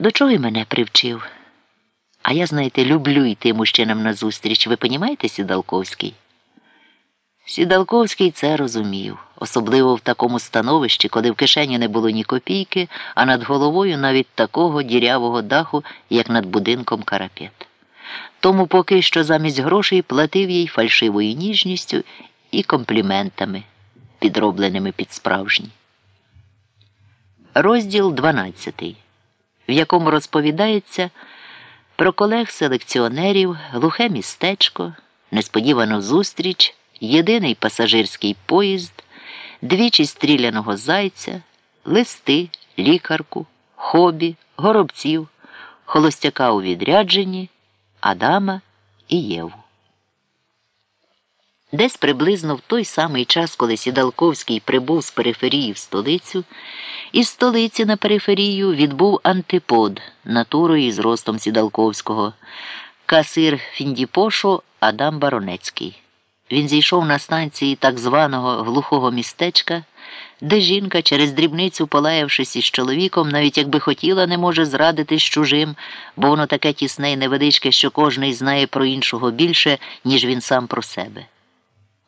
До чого й мене привчив? А я, знаєте, люблю йти мужчинам назустріч. Ви понімаєте, Сідалковський? Сідалковський це розумів, особливо в такому становищі, коли в кишені не було ні копійки, а над головою навіть такого дірявого даху, як над будинком карапет. Тому поки що замість грошей платив їй фальшивою ніжністю і компліментами, підробленими під справжні. Розділ 12, в якому розповідається про колег-селекціонерів, глухе містечко, несподівану зустріч, єдиний пасажирський поїзд, двічі стріляного зайця, листи, лікарку, хобі, горобців, холостяка у відрядженні, Адама і Єву. Десь приблизно в той самий час, коли Сідалковський прибув з периферії в столицю, із столиці на периферію відбув антипод натурою і зростом Сідалковського, касир Фіндіпошу Адам Баронецький. Він зійшов на станції так званого глухого містечка, де жінка, через дрібницю полаявшись із чоловіком, навіть якби хотіла, не може зрадити з чужим, бо воно таке тісне й невеличке, що кожний знає про іншого більше, ніж він сам про себе.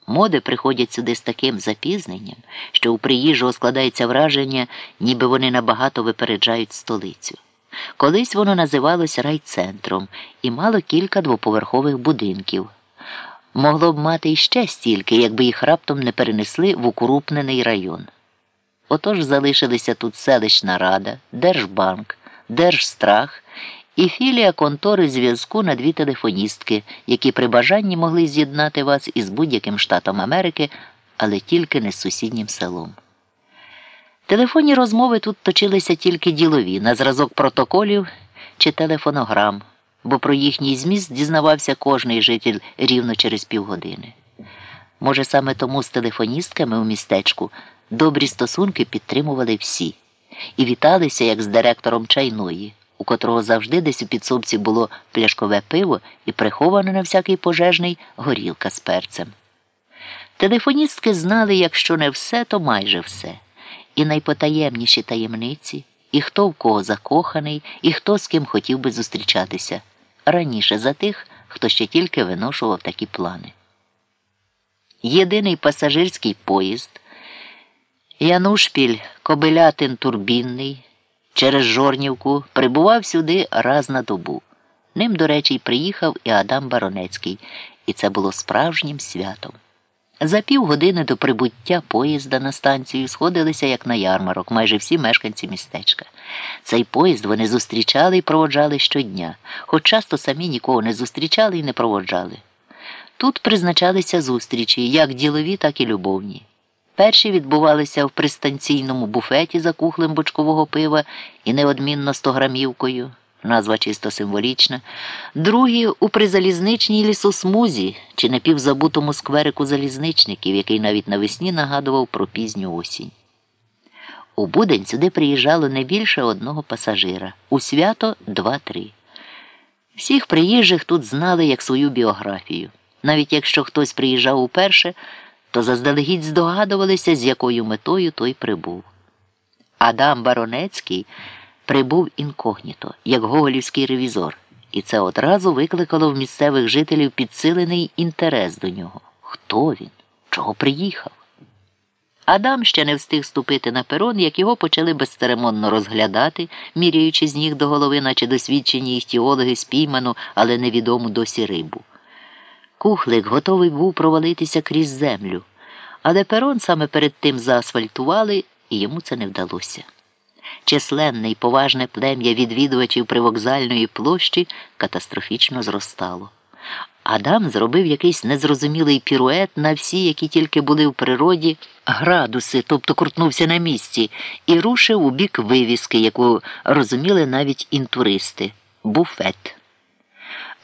Моди приходять сюди з таким запізненням, що у приїжджого складається враження, ніби вони набагато випереджають столицю. Колись воно називалося райцентром і мало кілька двоповерхових будинків. Могло б мати іще стільки, якби їх раптом не перенесли в укрупнений район. Отож залишилися тут селищна рада, Держбанк, Держстрах і філія контори зв'язку на дві телефоністки, які при бажанні могли з'єднати вас із будь-яким штатом Америки, але тільки не з сусіднім селом. Телефонні розмови тут точилися тільки ділові, на зразок протоколів чи телефонограм, бо про їхній зміст дізнавався кожний житель рівно через півгодини. Може, саме тому з телефоністками у містечку добрі стосунки підтримували всі і віталися як з директором чайної у котрого завжди десь у підсобці було пляшкове пиво і прихована на всякий пожежний горілка з перцем. Телефоністки знали, якщо не все, то майже все, і найпотаємніші таємниці, і хто в кого закоханий, і хто з ким хотів би зустрічатися раніше за тих, хто ще тільки виношував такі плани. Єдиний пасажирський поїзд Янушпіль Кобилятин Турбінний через Жорнівку прибував сюди раз на добу. Ним, до речі, приїхав і Адам Баронецький, і це було справжнім святом. За півгодини до прибуття поїзда на станцію сходилися, як на ярмарок, майже всі мешканці містечка. Цей поїзд вони зустрічали і проводжали щодня, хоч часто самі нікого не зустрічали і не проводжали. Тут призначалися зустрічі, як ділові, так і любовні. Перші відбувалися в пристанційному буфеті за кухлем бочкового пива і неодмінно стограмівкою, назва чисто символічна, другі у призалізничній лісосмузі чи напівзабутому скверику залізничників, який навіть навесні нагадував про пізню осінь. У будень сюди приїжджало не більше одного пасажира, у свято два-три. Всіх приїжджих тут знали як свою біографію. Навіть якщо хтось приїжджав уперше то заздалегідь здогадувалися, з якою метою той прибув. Адам Баронецький прибув інкогніто, як гоголівський ревізор, і це одразу викликало в місцевих жителів підсилений інтерес до нього. Хто він? Чого приїхав? Адам ще не встиг ступити на перон, як його почали безцеремонно розглядати, міряючи з ніг до голови, наче досвідчені іхтіологи спійману, але невідому досі рибу. Кухлик готовий був провалитися крізь землю, але перон саме перед тим заасфальтували, і йому це не вдалося. Численне й поважне плем'я відвідувачів привокзальної площі катастрофічно зростало. Адам зробив якийсь незрозумілий пірует на всі, які тільки були в природі, градуси, тобто крутнувся на місці, і рушив у бік вивіски, яку розуміли навіть інтуристи буфет.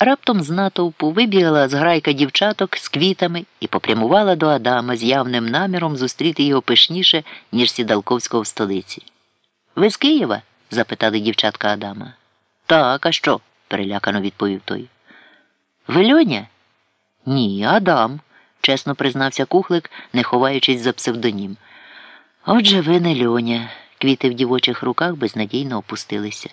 Раптом з натовпу вибігла зграйка дівчаток з квітами і попрямувала до Адама з явним наміром зустріти його пишніше, ніж сідалковського в столиці. Ви з Києва? запитали дівчатка Адама. Так, а що? перелякано відповів той. Ви Льоня? Ні, Адам, чесно признався кухлик, не ховаючись за псевдонім. Отже, ви не льоня. Квіти в дівочих руках безнадійно опустилися.